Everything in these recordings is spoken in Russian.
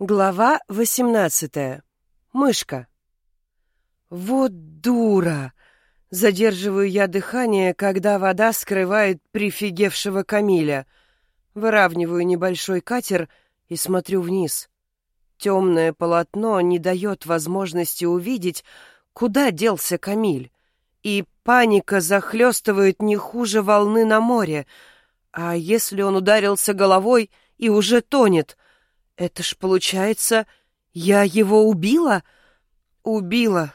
Глава восемнадцатая. Мышка. Вот дура! Задерживаю я дыхание, когда вода скрывает прифигевшего Камиля. Выравниваю небольшой катер и смотрю вниз. Темное полотно не дает возможности увидеть, куда делся Камиль. И паника захлестывает не хуже волны на море. А если он ударился головой и уже тонет? Это ж получается, я его убила? Убила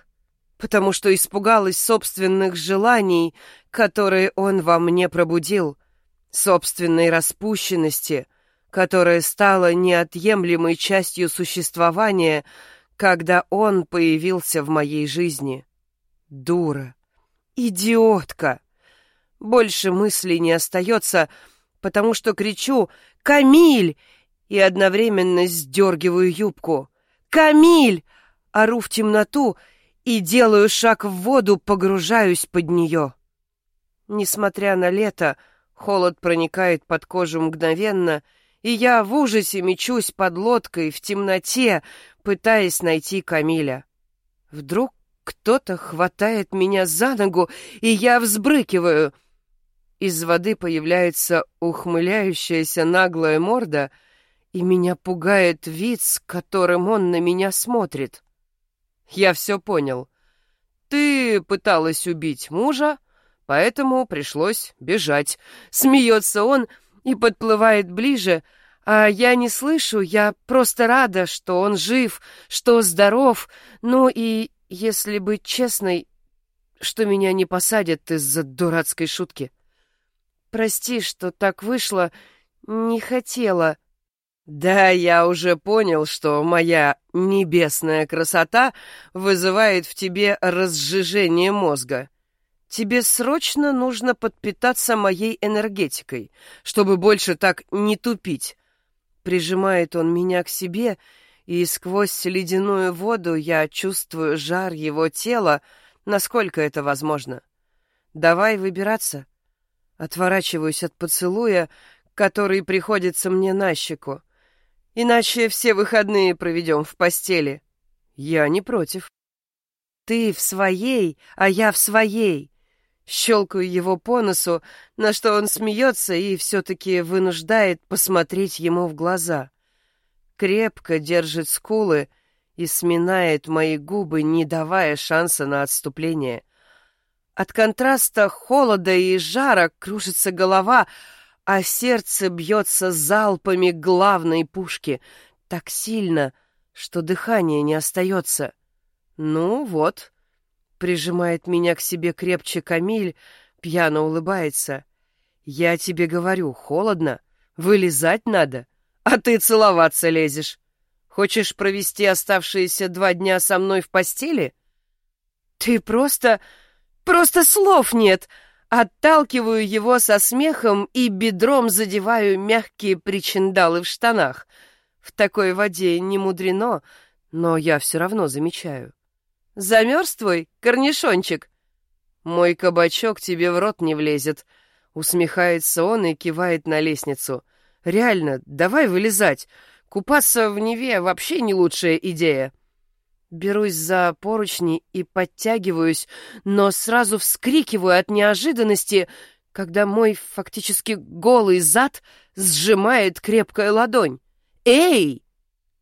потому что испугалась собственных желаний, которые он во мне пробудил, собственной распущенности, которая стала неотъемлемой частью существования, когда он появился в моей жизни. Дура. Идиотка. Больше мыслей не остается, потому что кричу «Камиль!» И одновременно сдергиваю юбку. «Камиль!» Ору в темноту и делаю шаг в воду, погружаюсь под нее. Несмотря на лето, холод проникает под кожу мгновенно, и я в ужасе мечусь под лодкой в темноте, пытаясь найти Камиля. Вдруг кто-то хватает меня за ногу, и я взбрыкиваю. Из воды появляется ухмыляющаяся наглая морда, и меня пугает вид, с которым он на меня смотрит. Я все понял. Ты пыталась убить мужа, поэтому пришлось бежать. Смеется он и подплывает ближе, а я не слышу, я просто рада, что он жив, что здоров, ну и, если быть честной, что меня не посадят из-за дурацкой шутки. Прости, что так вышло, не хотела. Да, я уже понял, что моя небесная красота вызывает в тебе разжижение мозга. Тебе срочно нужно подпитаться моей энергетикой, чтобы больше так не тупить. Прижимает он меня к себе, и сквозь ледяную воду я чувствую жар его тела, насколько это возможно. Давай выбираться. Отворачиваюсь от поцелуя, который приходится мне на щеку. Иначе все выходные проведем в постели. Я не против. Ты в своей, а я в своей. Щелкаю его по носу, на что он смеется и все-таки вынуждает посмотреть ему в глаза. Крепко держит скулы и сминает мои губы, не давая шанса на отступление. От контраста холода и жара кружится голова, а сердце бьется залпами главной пушки так сильно, что дыхание не остается. Ну вот, прижимает меня к себе крепче Камиль, пьяно улыбается. Я тебе говорю, холодно, вылезать надо, а ты целоваться лезешь. Хочешь провести оставшиеся два дня со мной в постели? Ты просто... просто слов нет!» Отталкиваю его со смехом и бедром задеваю мягкие причиндалы в штанах. В такой воде не мудрено, но я все равно замечаю. Замерз твой, корнишончик? Мой кабачок тебе в рот не влезет. Усмехается он и кивает на лестницу. Реально, давай вылезать. Купаться в Неве вообще не лучшая идея. Берусь за поручни и подтягиваюсь, но сразу вскрикиваю от неожиданности, когда мой фактически голый зад сжимает крепкая ладонь. «Эй!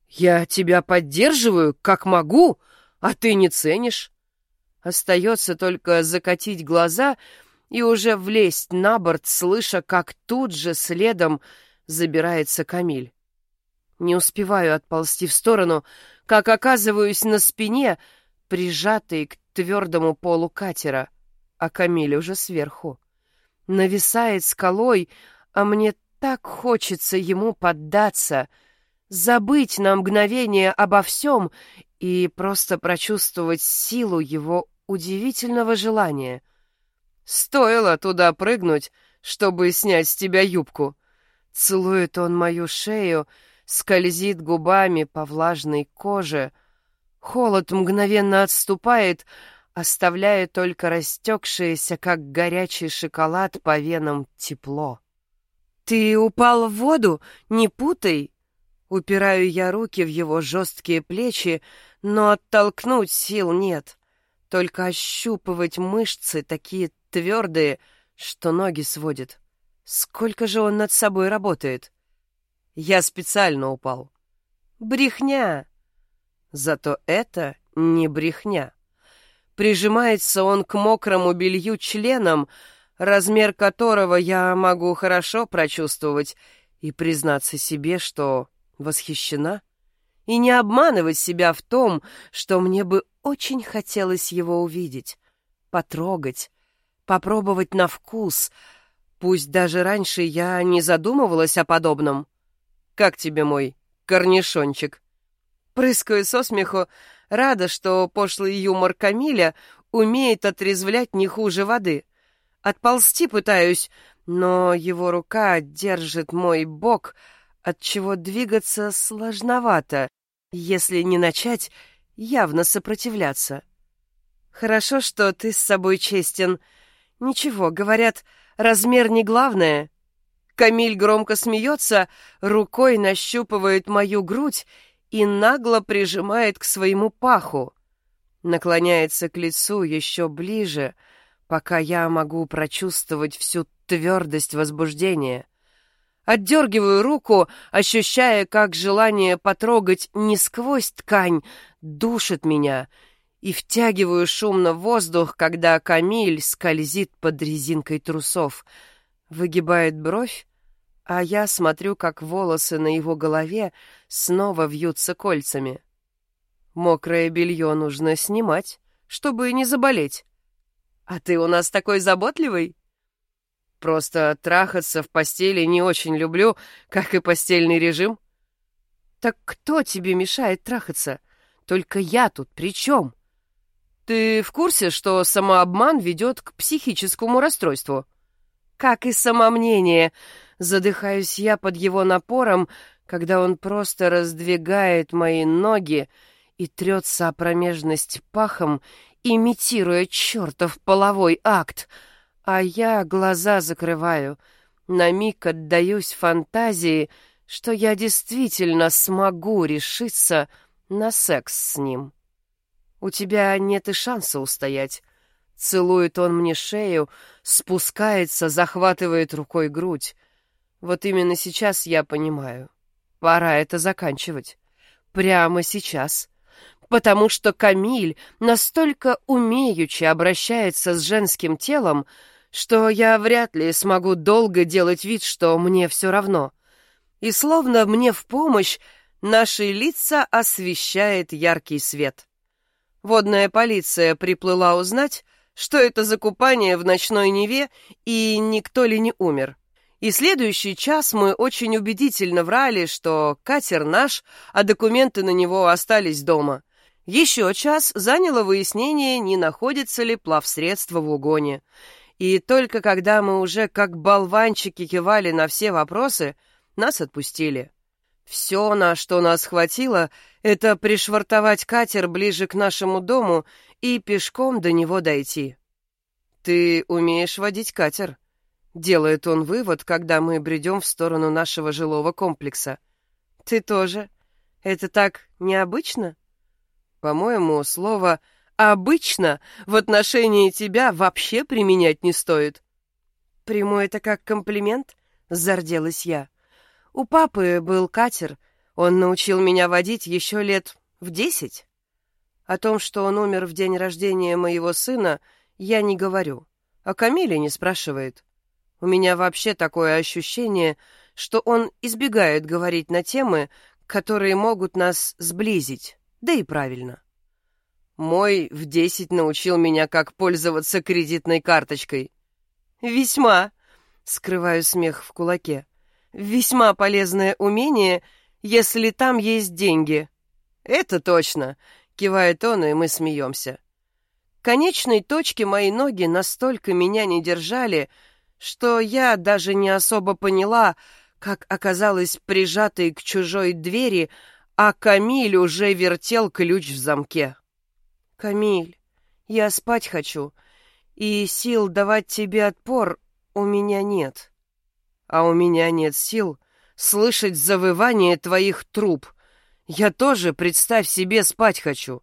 Я тебя поддерживаю, как могу, а ты не ценишь!» Остается только закатить глаза и уже влезть на борт, слыша, как тут же следом забирается Камиль. Не успеваю отползти в сторону, как оказываюсь на спине, прижатой к твердому полу катера, а Камиль уже сверху. Нависает скалой, а мне так хочется ему поддаться, забыть на мгновение обо всем и просто прочувствовать силу его удивительного желания. Стоило туда прыгнуть, чтобы снять с тебя юбку. Целует он мою шею, скользит губами по влажной коже. Холод мгновенно отступает, оставляя только растекшееся, как горячий шоколад, по венам тепло. «Ты упал в воду? Не путай!» Упираю я руки в его жесткие плечи, но оттолкнуть сил нет. Только ощупывать мышцы такие твердые, что ноги сводит. Сколько же он над собой работает? Я специально упал. Брехня. Зато это не брехня. Прижимается он к мокрому белью членом, размер которого я могу хорошо прочувствовать, и признаться себе, что восхищена, и не обманывать себя в том, что мне бы очень хотелось его увидеть, потрогать, попробовать на вкус, пусть даже раньше я не задумывалась о подобном. Как тебе мой корнишончик? Прыскаю со смеху, рада, что пошлый юмор Камиля умеет отрезвлять не хуже воды. Отползти пытаюсь, но его рука держит мой бок, от чего двигаться сложновато, если не начать явно сопротивляться. Хорошо, что ты с собой честен. Ничего, говорят, размер не главное. Камиль громко смеется, рукой нащупывает мою грудь и нагло прижимает к своему паху. Наклоняется к лицу еще ближе, пока я могу прочувствовать всю твердость возбуждения. Отдергиваю руку, ощущая, как желание потрогать не сквозь ткань душит меня, и втягиваю шумно воздух, когда Камиль скользит под резинкой трусов, выгибает бровь, а я смотрю, как волосы на его голове снова вьются кольцами. Мокрое белье нужно снимать, чтобы не заболеть. А ты у нас такой заботливый? Просто трахаться в постели не очень люблю, как и постельный режим. Так кто тебе мешает трахаться? Только я тут при чем? Ты в курсе, что самообман ведет к психическому расстройству? Как и самомнение. Задыхаюсь я под его напором, когда он просто раздвигает мои ноги и трется о промежность пахом, имитируя чертов половой акт — а я глаза закрываю, на миг отдаюсь фантазии, что я действительно смогу решиться на секс с ним. У тебя нет и шанса устоять. Целует он мне шею, спускается, захватывает рукой грудь. Вот именно сейчас я понимаю. Пора это заканчивать. Прямо сейчас. Потому что Камиль настолько умеючи обращается с женским телом, что я вряд ли смогу долго делать вид, что мне все равно. И словно мне в помощь наши лица освещает яркий свет. Водная полиция приплыла узнать, что это за купание в ночной Неве и никто ли не умер. И следующий час мы очень убедительно врали, что катер наш, а документы на него остались дома. Еще час заняло выяснение, не находится ли плавсредство в угоне. И только когда мы уже как болванчики кивали на все вопросы, нас отпустили. Все, на что нас хватило, это пришвартовать катер ближе к нашему дому и пешком до него дойти. «Ты умеешь водить катер?» — делает он вывод, когда мы бредем в сторону нашего жилого комплекса. «Ты тоже? Это так необычно?» По-моему, слово обычно в отношении тебя вообще применять не стоит. Приму это как комплимент, зарделась я. У папы был катер, он научил меня водить еще лет в десять. О том, что он умер в день рождения моего сына, я не говорю. А Камиле не спрашивает. У меня вообще такое ощущение, что он избегает говорить на темы, которые могут нас сблизить. Да и правильно. Мой в десять научил меня, как пользоваться кредитной карточкой. Весьма, скрываю смех в кулаке, весьма полезное умение, если там есть деньги. Это точно, кивает он, и мы смеемся. Конечной точки мои ноги настолько меня не держали, что я даже не особо поняла, как оказалась прижатой к чужой двери, а Камиль уже вертел ключ в замке. «Камиль, я спать хочу, и сил давать тебе отпор у меня нет. А у меня нет сил слышать завывание твоих труб. Я тоже, представь себе, спать хочу.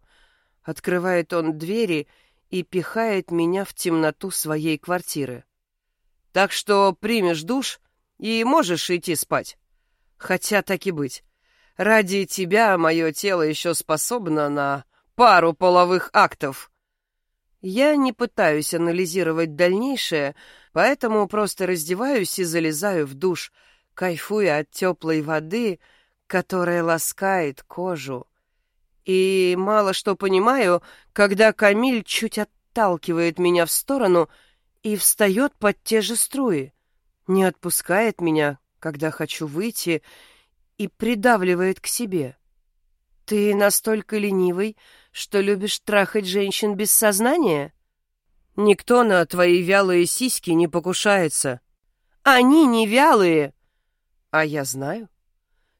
Открывает он двери и пихает меня в темноту своей квартиры. Так что примешь душ и можешь идти спать. Хотя так и быть. Ради тебя мое тело еще способно на пару половых актов. Я не пытаюсь анализировать дальнейшее, поэтому просто раздеваюсь и залезаю в душ, кайфуя от теплой воды, которая ласкает кожу. И мало что понимаю, когда Камиль чуть отталкивает меня в сторону и встает под те же струи, не отпускает меня, когда хочу выйти, и придавливает к себе. Ты настолько ленивый, что любишь трахать женщин без сознания? Никто на твои вялые сиськи не покушается. Они не вялые. А я знаю.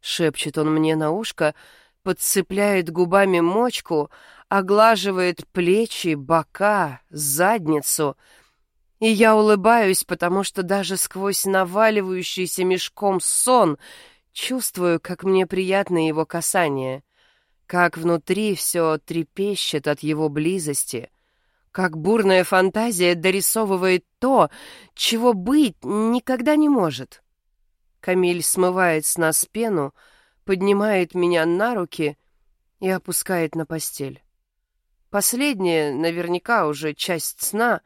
Шепчет он мне на ушко, подцепляет губами мочку, оглаживает плечи, бока, задницу. И я улыбаюсь, потому что даже сквозь наваливающийся мешком сон чувствую, как мне приятно его касание — как внутри все трепещет от его близости, как бурная фантазия дорисовывает то, чего быть никогда не может. Камиль смывает с нас пену, поднимает меня на руки и опускает на постель. Последнее наверняка уже часть сна,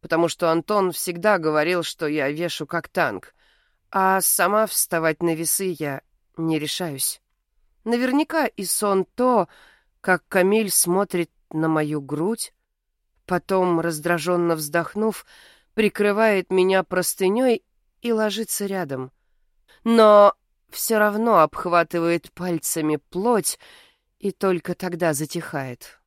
потому что Антон всегда говорил, что я вешу как танк, а сама вставать на весы я не решаюсь. Наверняка и сон то, как Камиль смотрит на мою грудь, потом, раздраженно вздохнув, прикрывает меня простыней и ложится рядом. Но все равно обхватывает пальцами плоть и только тогда затихает.